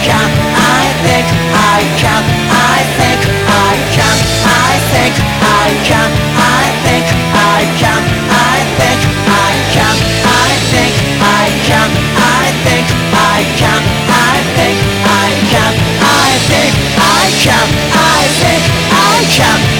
I think I can, I think I can, I think I can, I think I can, I think I can, I think I can, I think I can, I think I can, I think I can.